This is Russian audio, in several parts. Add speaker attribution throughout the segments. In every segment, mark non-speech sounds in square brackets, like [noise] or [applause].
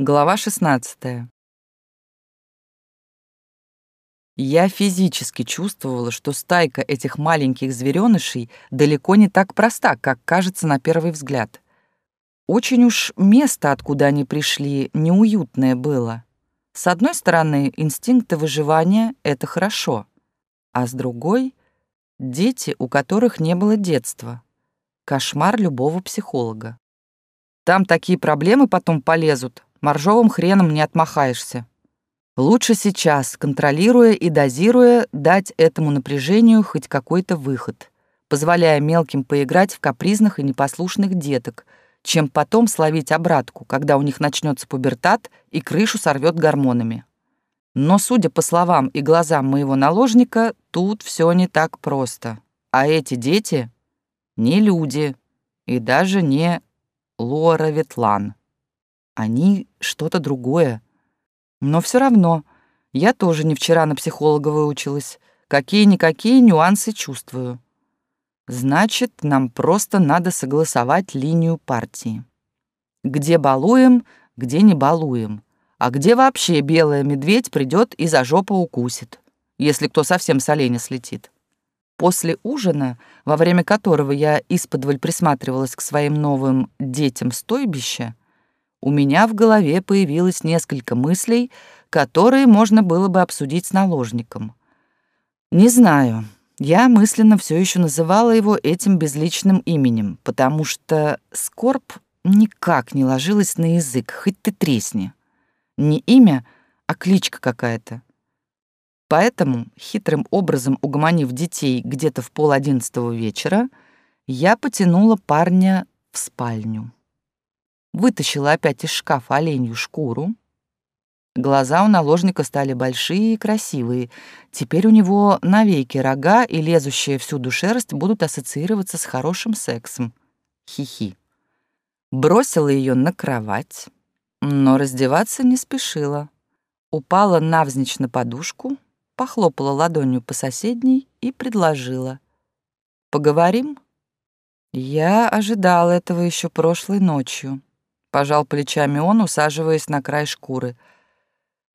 Speaker 1: Глава 16. Я физически чувствовала, что стайка этих маленьких зверёнышей далеко не так проста, как кажется на первый взгляд. Очень уж место, откуда они пришли, неуютное было. С одной стороны, инстинкты выживания — это хорошо, а с другой — дети, у которых не было детства. Кошмар любого психолога. Там такие проблемы потом полезут, моржовым хреном не отмахаешься. Лучше сейчас, контролируя и дозируя, дать этому напряжению хоть какой-то выход, позволяя мелким поиграть в капризных и непослушных деток, чем потом словить обратку, когда у них начнется пубертат и крышу сорвет гормонами. Но, судя по словам и глазам моего наложника, тут все не так просто. А эти дети — не люди и даже не Лора Ветлан. Они что-то другое. Но все равно, я тоже не вчера на психолога выучилась. Какие-никакие нюансы чувствую. Значит, нам просто надо согласовать линию партии. Где балуем, где не балуем. А где вообще белая медведь придет и за жопу укусит, если кто совсем с оленя слетит. После ужина, во время которого я исподволь присматривалась к своим новым детям стойбища, у меня в голове появилось несколько мыслей, которые можно было бы обсудить с наложником. Не знаю, я мысленно все еще называла его этим безличным именем, потому что скорб никак не ложилась на язык, хоть ты тресни. Не имя, а кличка какая-то. Поэтому, хитрым образом угомонив детей где-то в пол одиннадцатого вечера, я потянула парня в спальню вытащила опять из шкафа оленью шкуру. Глаза у наложника стали большие и красивые. Теперь у него навеки рога и лезущая всюду шерсть будут ассоциироваться с хорошим сексом. Хихи. Бросила ее на кровать, но раздеваться не спешила. Упала навзничь на подушку, похлопала ладонью по соседней и предложила. «Поговорим?» Я ожидала этого еще прошлой ночью. Пожал плечами он, усаживаясь на край шкуры.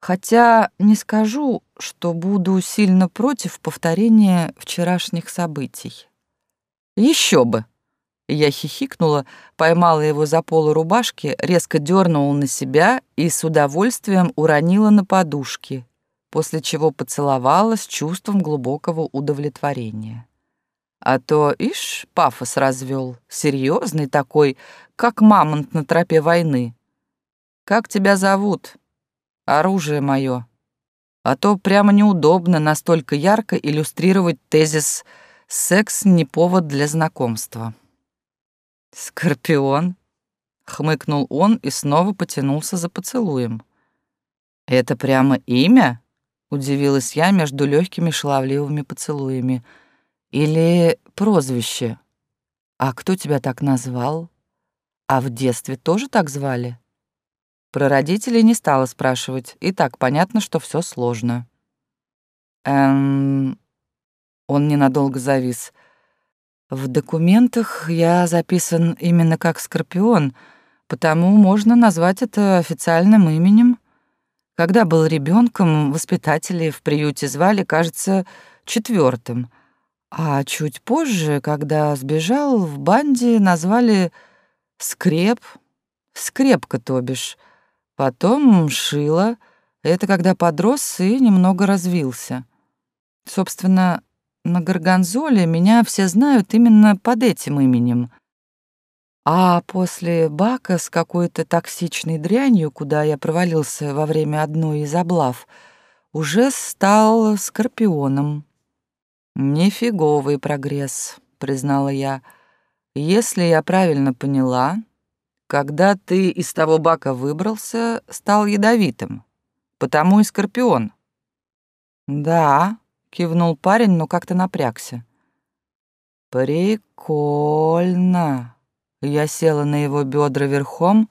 Speaker 1: Хотя не скажу, что буду сильно против повторения вчерашних событий. Еще бы! Я хихикнула, поймала его за полу рубашки, резко дернула на себя и с удовольствием уронила на подушки, после чего поцеловала с чувством глубокого удовлетворения. А то, ишь, пафос развел, серьезный такой, как мамонт на тропе войны. Как тебя зовут? Оружие мое. А то прямо неудобно настолько ярко иллюстрировать тезис «секс не повод для знакомства». «Скорпион», — хмыкнул он и снова потянулся за поцелуем. «Это прямо имя?» — удивилась я между легкими шаловливыми поцелуями — или прозвище? А кто тебя так назвал? А в детстве тоже так звали? Про родителей не стала спрашивать, и так понятно, что все сложно. Эм... Он ненадолго завис. В документах я записан именно как Скорпион, потому можно назвать это официальным именем. Когда был ребенком, воспитатели в приюте звали, кажется, четвертым — а чуть позже, когда сбежал, в банде назвали «скреп», «скрепка», то бишь. Потом «шила», это когда подрос и немного развился. Собственно, на Горгонзоле меня все знают именно под этим именем. А после бака с какой-то токсичной дрянью, куда я провалился во время одной из облав, уже стал скорпионом. «Нифиговый прогресс», — признала я. «Если я правильно поняла, когда ты из того бака выбрался, стал ядовитым, потому и скорпион». «Да», — кивнул парень, но как-то напрягся. «Прикольно». Я села на его бедра верхом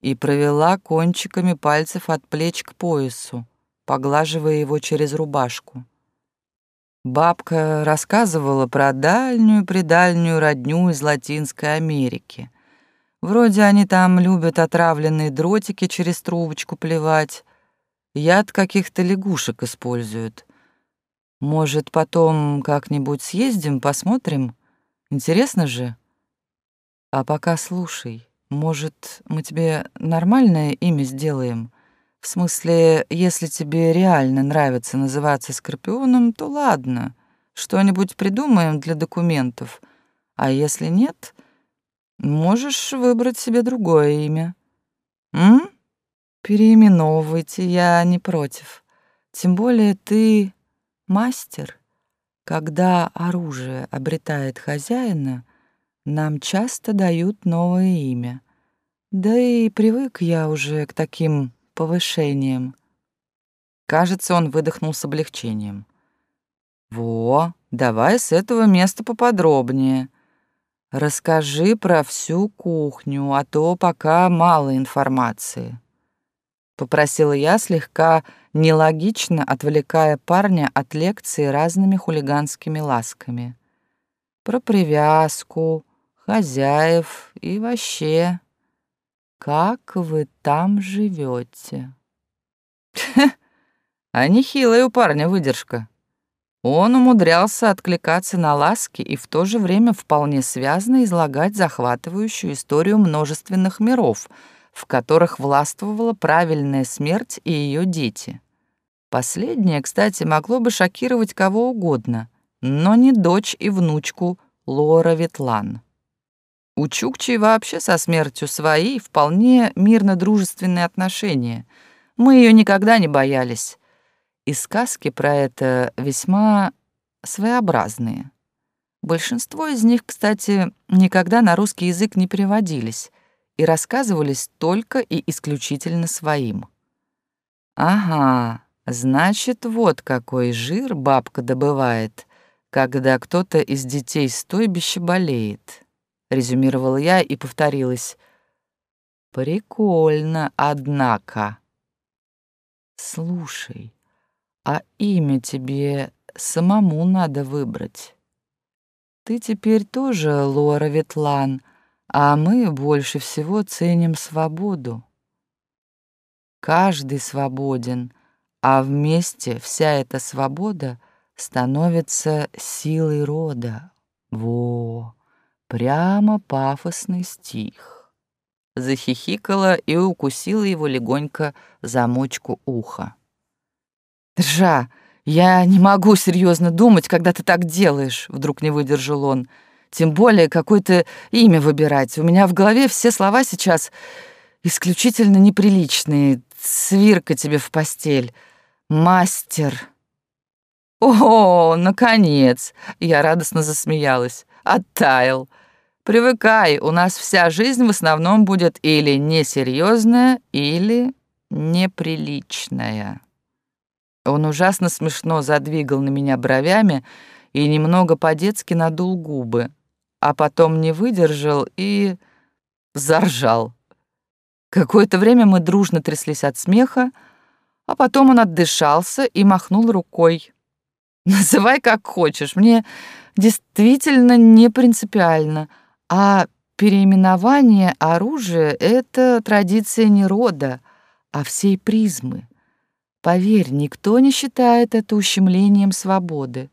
Speaker 1: и провела кончиками пальцев от плеч к поясу, поглаживая его через рубашку. Бабка рассказывала про дальнюю-предальнюю родню из Латинской Америки. Вроде они там любят отравленные дротики через трубочку плевать. Яд каких-то лягушек используют. Может, потом как-нибудь съездим, посмотрим? Интересно же. А пока слушай, может, мы тебе нормальное имя сделаем? В смысле, если тебе реально нравится называться Скорпионом, то ладно, что-нибудь придумаем для документов. А если нет, можешь выбрать себе другое имя. М? Переименовывайте, я не против. Тем более ты мастер. Когда оружие обретает хозяина, нам часто дают новое имя. Да и привык я уже к таким повышением. Кажется, он выдохнул с облегчением. «Во, давай с этого места поподробнее. Расскажи про всю кухню, а то пока мало информации». Попросила я, слегка нелогично отвлекая парня от лекции разными хулиганскими ласками. Про привязку, хозяев и вообще как вы там живете? [laughs] А нехилая у парня выдержка. Он умудрялся откликаться на ласки и в то же время вполне связно излагать захватывающую историю множественных миров, в которых властвовала правильная смерть и ее дети. Последнее, кстати, могло бы шокировать кого угодно, но не дочь и внучку Лора Ветлан. У Чукчи вообще со смертью свои вполне мирно-дружественные отношения. Мы ее никогда не боялись. И сказки про это весьма своеобразные. Большинство из них, кстати, никогда на русский язык не переводились и рассказывались только и исключительно своим. Ага, значит, вот какой жир бабка добывает, когда кто-то из детей стойбища болеет резюмировала я и повторилась. Прикольно, однако. Слушай, а имя тебе самому надо выбрать. Ты теперь тоже Лора Ветлан, а мы больше всего ценим свободу. Каждый свободен, а вместе вся эта свобода становится силой рода. Во! Прямо пафосный стих. Захихикала и укусила его легонько за мочку уха. «Ржа, я не могу серьезно думать, когда ты так делаешь», — вдруг не выдержал он. «Тем более какое-то имя выбирать. У меня в голове все слова сейчас исключительно неприличные. Свирка тебе в постель. Мастер». «О, наконец!» — я радостно засмеялась. «Оттаял. Привыкай, у нас вся жизнь в основном будет или несерьезная, или неприличная. Он ужасно смешно задвигал на меня бровями и немного по-детски надул губы, а потом не выдержал и заржал. Какое-то время мы дружно тряслись от смеха, а потом он отдышался и махнул рукой. «Называй как хочешь, мне действительно не принципиально», а переименование оружия — это традиция не рода, а всей призмы. Поверь, никто не считает это ущемлением свободы,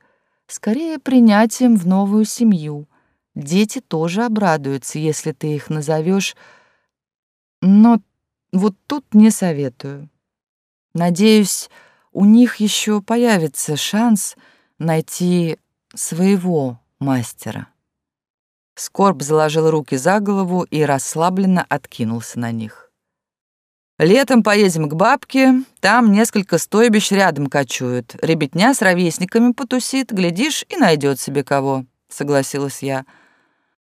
Speaker 1: скорее принятием в новую семью. Дети тоже обрадуются, если ты их назовешь, но вот тут не советую. Надеюсь, у них еще появится шанс найти своего мастера. Скорб заложил руки за голову и расслабленно откинулся на них. «Летом поедем к бабке, там несколько стойбищ рядом кочуют. Ребятня с ровесниками потусит, глядишь, и найдет себе кого», — согласилась я.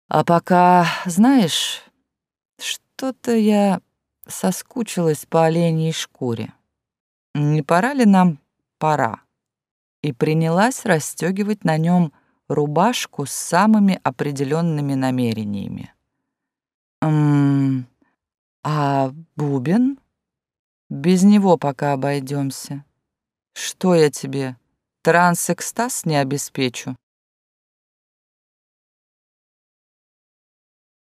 Speaker 1: «А пока, знаешь, что-то я соскучилась по оленьей шкуре. Не пора ли нам? Пора». И принялась расстегивать на нем рубашку с самыми определенными намерениями. «Ммм, а бубен? Без него пока обойдемся. Что я тебе, транс-экстаз не обеспечу?»